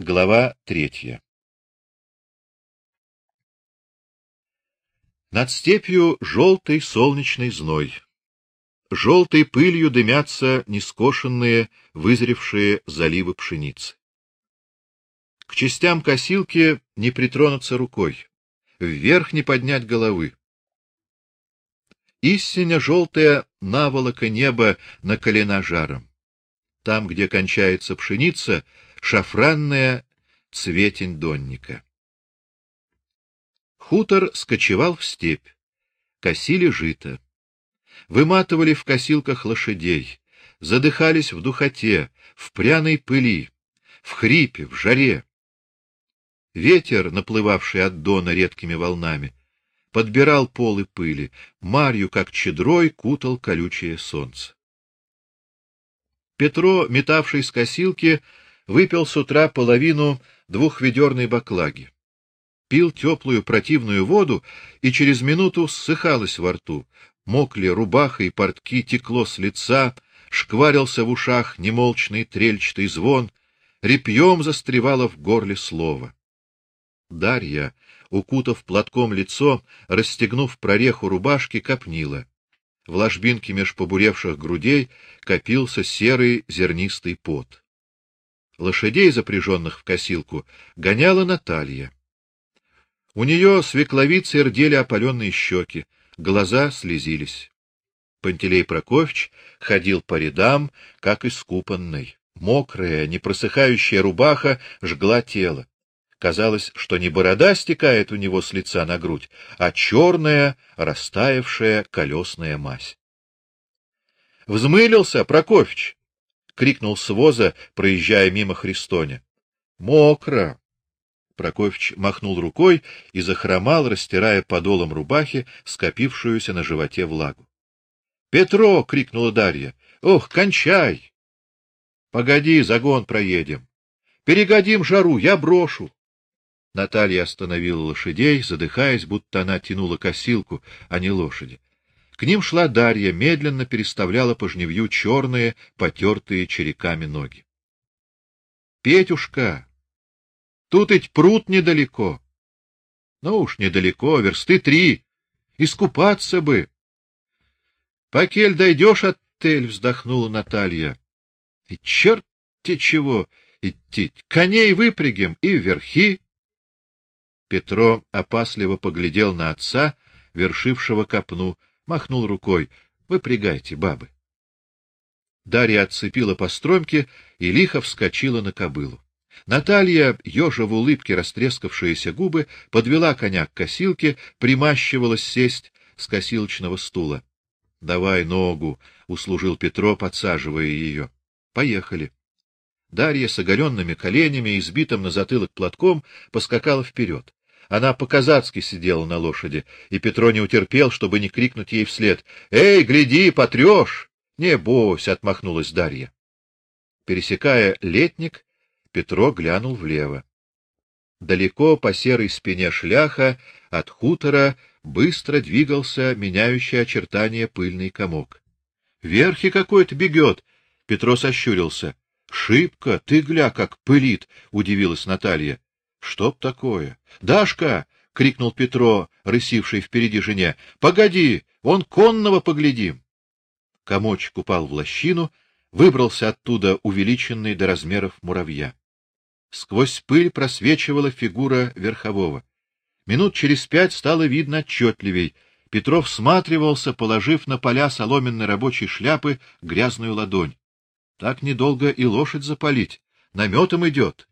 Глава третья. Над степью желтый солнечный зной. Желтой пылью дымятся нескошенные, вызревшие заливы пшеницы. К частям косилки не притронуться рукой, вверх не поднять головы. Истинно желтая наволока неба накалена жаром. Там, где кончается пшеница, шафранная цветень донника. Хутор скочевал в степь, косили жито, выматывали в косилках лошадей, задыхались в духоте, в пряной пыли, в хрипе, в жаре. Ветер, наплывавший от дона редкими волнами, подбирал полы пыли, марью как чедрой кутал колючее солнце. Петро, метавший с косилки, выпил с утра половину двухведерной баклаги пил теплую противную воду и через минуту ссыхалось во рту. Мокли рубаха и портки, текло с лица, шкварился в ушах немолчный трельчатый звон, репьем застревало в горле слово. Дарья, укутав платком лицо, расстегнув прореху рубашки, копнила. В ложбинке меж побуревших грудей копился серый зернистый пот. Лошадей, запряженных в косилку, гоняла Наталья. У нее свекловицы рдели опаленные щеки, глаза слезились. Пантелей Прокофьевич ходил по рядам, как искупанный. Мокрая, непросыхающая рубаха жгла тело. Казалось, что не борода стекает у него с лица на грудь, а черная, растаявшая колесная мазь. Взмылился Прокофьевич, крикнул с воза, проезжая мимо Христоня. Мокро, Прокофьевич махнул рукой и захромал, растирая подолом рубахи скопившуюся на животе влагу. "Петро!" крикнула Дарья. "Ох, кончай! Погоди, загон проедем. Перегодим жару, я брошу". Наталья остановила лошадей, задыхаясь, будто она тянула косилку, а не лошади. К ним шла Дарья, медленно переставляла по жневью черные, потертые череками ноги. Петюшка, Тут ведь пруд недалеко. Ну уж недалеко, версты три. Искупаться бы. Покель дойдешь от вздохнула Наталья. И черт те чего идти. Коней выпрягем и верхи. Петро опасливо поглядел на отца, вершившего копну, махнул рукой: "Выпрягайте, бабы". Дарья отцепила постромки и лихо вскочила на кобылу. Наталья, ежа в улыбке растрескавшиеся губы, подвела коня к косилке, примащивалась сесть с косилочного стула. Давай ногу, услужил Петро, подсаживая ее. Поехали. Дарья с оголенными коленями и сбитым на затылок платком поскакала вперед. Она по-казацки сидела на лошади, и Петро не утерпел, чтобы не крикнуть ей вслед: "Эй, гляди, потрешь!" "Не бойся", отмахнулась Дарья. Пересекая летник, Петро глянул влево. Далеко по серой спине шляха от хутора быстро двигался меняющий очертания пыльный комок. Верхи какой-то бегет. Петро сощурился. Шибко, ты гля, как пылит, удивилась Наталья. Чтоб такое? Дашка, крикнул Петро, рысивший впереди жене. Погоди, он конного поглядим. Комочек упал в лощину, выбрался оттуда увеличенный до размеров муравья. Сквозь пыль просвечивала фигура верхового. Минут через пять стало видно отчетливей. Петров всматривался, положив на поля соломенной рабочей шляпы грязную ладонь. Так недолго и лошадь запалить, наметом идет.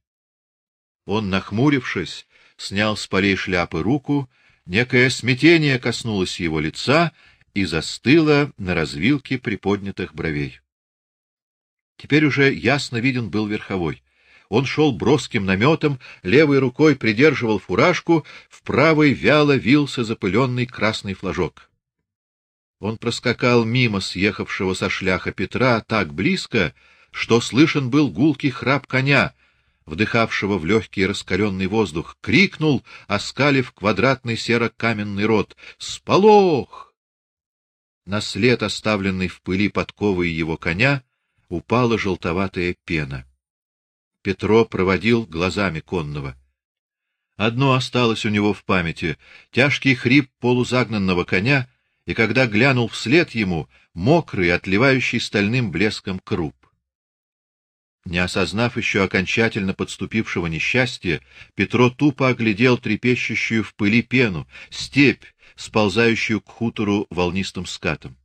Он, нахмурившись, снял с полей шляпы руку, некое смятение коснулось его лица и застыло на развилке приподнятых бровей. Теперь уже ясно виден был верховой. Он шел броским наметом, левой рукой придерживал фуражку, в правой вяло вился запыленный красный флажок. Он проскакал мимо съехавшего со шляха Петра так близко, что слышен был гулкий храп коня, вдыхавшего в легкий раскаленный воздух, крикнул, оскалив квадратный серо-каменный рот: "Сполох!" На след, оставленный в пыли подковы его коня, упала желтоватая пена. Петро проводил глазами конного. Одно осталось у него в памяти тяжкий хрип полузагнанного коня, и когда глянул вслед ему, мокрый, отливающий стальным блеском круп. Не осознав еще окончательно подступившего несчастья, Петро тупо оглядел трепещущую в пыли пену, степь, сползающую к хутору волнистым скатом.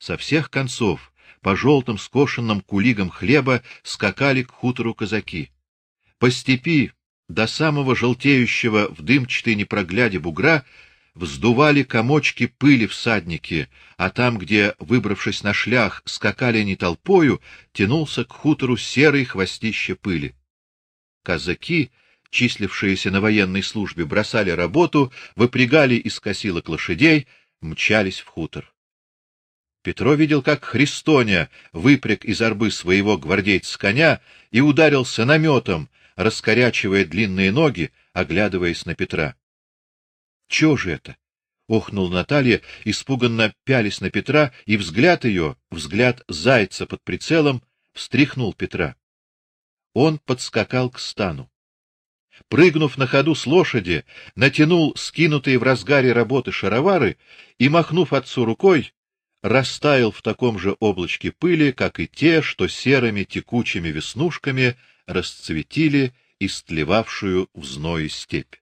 Со всех концов, по желтым скошенным кулигам хлеба скакали к хутору казаки. По степи до самого желтеющего в дымчатой непрогляде бугра вздували комочки пыли всадники, а там, где, выбравшись на шлях, скакали не толпою, тянулся к хутору серый хвостище пыли. Казаки, числившиеся на военной службе, бросали работу, выпрягали из косилок лошадей, мчались в хутор. Петро видел, как Христоня выпряг из арбы своего гвардейца коня и ударился наметом, раскорячивая длинные ноги, оглядываясь на Петра. Что же это? охнул Наталья, испуганно пялись на Петра, и взгляд ее, взгляд зайца под прицелом, встряхнул Петра. Он подскакал к стану. Прыгнув на ходу с лошади, натянул скинутые в разгаре работы шаровары и, махнув отцу рукой, растаял в таком же облачке пыли, как и те, что серыми текучими веснушками расцветили истлевавшую в зное степь.